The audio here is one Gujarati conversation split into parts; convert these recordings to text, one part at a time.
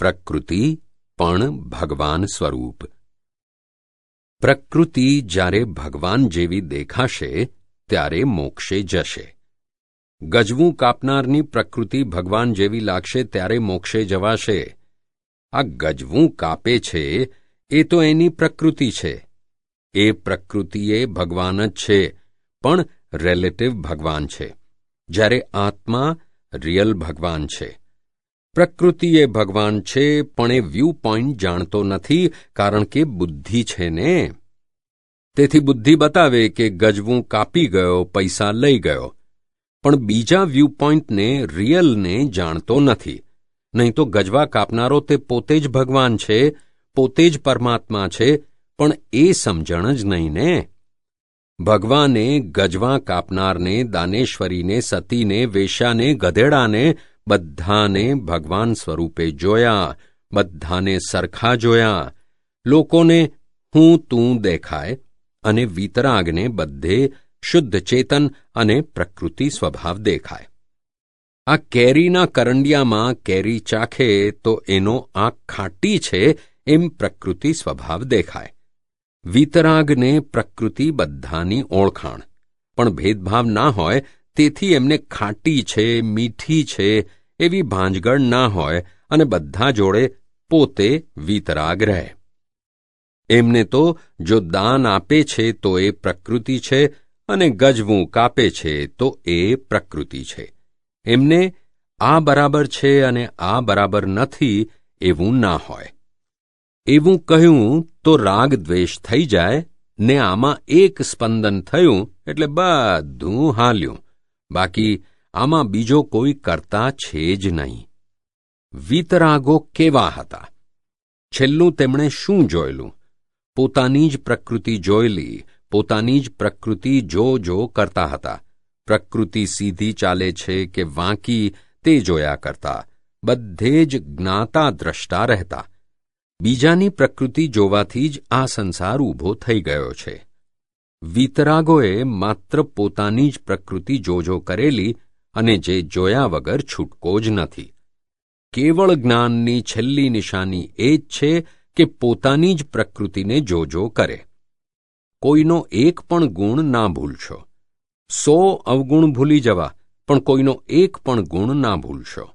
પ્રકૃતિ પણ ભગવાન સ્વરૂપ. પ્રકૃતિ જ્યારે ભગવાન જેવી દેખાશે, ત્યારે મોક્ષે જશે. ગજવું કાપનારની પ્રકૃતિ ભગવાન જેવી લાગશે, ત્યારે મોક્ષે જવાશે. આ ગજવું કાપે છે, એ તો એની પ્રકૃતિ છે. એ પ્રકૃતિએ ભગવાન જ છે, પણ રિલેટિવ ભગવાન છે. જ્યારે આત્મા રિયલ ભગવાન છે. પ્રકૃતિ એ ભગવાન છે, પણ એ વ્યૂ પોઈન્ટ જાણતો નથી, કારણ કે બુદ્ધિ છે ને. તેથી બુદ્ધિ બતાવે કે ગજવું કાપી ગયો, પૈસા લઈ ગયો. પણ બીજા વ્યૂ પોઈન્ટને, રિયલને જાણતો નથી. નહીં તો ગજવા કાપનારો તે પોતે જ ભગવાન છે, પોતે જ પરમાત્મા છે, પણ એ સમજણ જ નહીં ને. ભગવાને ગજવા કાપનારને, દાનેશ્વરીને, સતીને, વેશ્યાને, ગધેડાને બધાને ભગવાન સ્વરૂપે જોયા, બધાને સરખા જોયા. લોકોને, હું તું દેખાય અને વિતરાગને બધે શુદ્ધ ચેતન અને પ્રકૃતિ સ્વભાવ દેખાય. આ કેરીના કરંડિયામાં કેરી ચાખે તો એનો આંખ ખાટી છે એમ પ્રકૃતિ સ્વભાવ દેખાય. વિતરાગને પ્રકૃતિ બધાની ઓળખાણ. પણ ભેદભાવ ના હોય, તેથી એમને ખાટી છે, મીઠી છે એવી ભાંજગળ ના હોય અને બધા જોડે પોતે વીતરાગ રહે. એમને તો જો દાન આપે છે તો એ પ્રકૃતિ છે અને ગજવું કાપે છે તો એ પ્રકૃતિ છે. એમને આ બરાબર છે અને આ બરાબર નથી એવું ના હોય. એવું કહ્યું તો રાગ દ્વેષ થઈ જાય ને આમાં એક સ્પંદન થયું એટલે બધું હાલ્યું. બાકી આમાં બીજો કોઈ કરતા છે જ નહીં. વીતરાગો કેવા હતા? છેલ્લું તેમણે શું જોયેલું? પોતાની જ પ્રકૃતિ જોયેલી પોતાની જ પ્રકૃતિ જો જો કરતા હતા. પ્રકૃતિ સીધી ચાલે છે કે વાંકી તે જોયા કરતા. બધે જ જ્ઞાતા દ્રષ્ટા રહેતા. બીજાની પ્રકૃતિ જોવાથી જ આ સંસાર ઊભો થઈ ગયો છે. વિતરાગોએ માત્ર પોતાની જ પ્રકૃતિ જોજો કરેલી અને જે જોયા વગર છૂટકો જ નથી. કેવળ જ્ઞાનની છેલ્લી નિશાની એ જ છે કે પોતાની જ પ્રકૃતિને જોજો કરે. કોઈનો એક પણ ગુણ ના ભૂલશો. સો અવગુણ ભૂલી જવા, પણ કોઈનો એક પણ ગુણ ના ભૂલશો.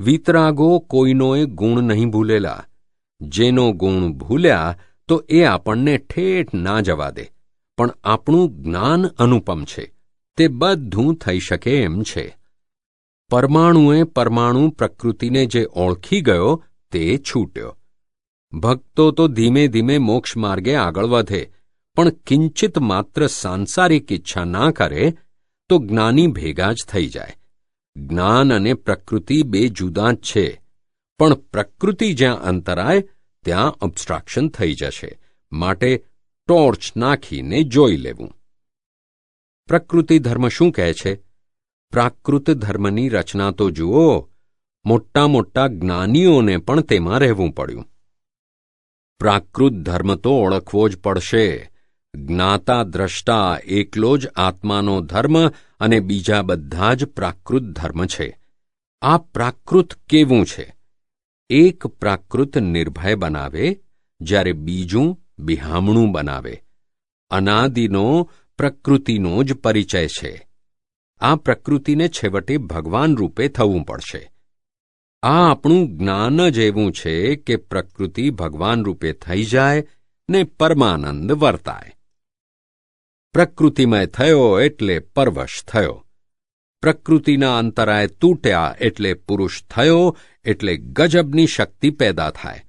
વિતરાગો કોઈનોએ ગુણ નહીં ભૂલેલા. જેનો ગુણ ભૂલ્યા તો એ આપણને ઠેઠ ના જવા દે. પણ આપણું જ્ઞાન અનુપમ છે. તે બધું થઈ શકે એમ છે. પરમાણુએ પરમાણુ પ્રકૃતિને જે ઓળખી ગયો, તે છૂટ્યો. ભક્તો તો ધીમે ધીમે મોક્ષ માર્ગે આગળ વધે, પણ કિંચિત માત્ર સાંસારિક ઈચ્છા ના કરે, તો જ્ઞાની ભેગા જ થઈ જાય. જ્ઞાન અને પ્રકૃતિ બે જુદા જ છે, પણ પ્રકૃતિ જ્યાં અંતરાય, ત્યાં ઓબ્સ્ટ્રાક્શન થઈ જશે. માટે ટોર્ચ નાખીને જોઈ લેવું. પ્રકૃતિ ધર્મ શું કહે છે? પ્રાકૃત ધર્મની રચના તો જુઓ, મોટા મોટા જ્ઞાનીઓને પણ તેમાં રહેવું પડ્યું. પ્રાકૃત ધર્મ તો ઓળખવો જ પડશે. જ્ઞાતા દ્રષ્ટા એકલો જ આત્માનો ધર્મ અને બીજા બધા જ પ્રાકૃત ધર્મ છે. આ પ્રાકૃત કેવું છે? એક પ્રાકૃત નિર્ભય બનાવે, જ્યારે બીજું બિહામણું બનાવે. અનાદિનો પ્રકૃતિનો જ પરિચય છે. આ પ્રકૃતિને છેવટે ભગવાન રૂપે થવું પડશે. આ આપણું જ્ઞાન જ એવું છે કે પ્રકૃતિ ભગવાન રૂપે થઈ જાય ને પરમાનંદ વર્તાય. પ્રકૃતિમય થયો એટલે પરવશ થયો. પ્રકૃતિના અંતરાય તૂટ્યા એટલે પુરુષ થયો એટલે ગજબની શક્તિ પેદા થાય.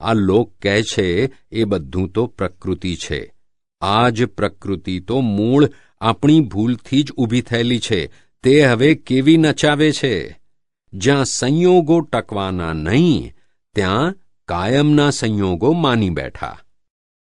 આ લોક કહે છે, એ બધું તો પ્રકૃતિ છે. આ જ પ્રકૃતિ તો મૂળ આપણી ભૂલથી જ ઊભી થયેલી છે. તે હવે કેવી નચાવે છે? જ્યાં સંયોગો ટકવાના નહીં, ત્યાં કાયમના સંયોગો માની બેઠા.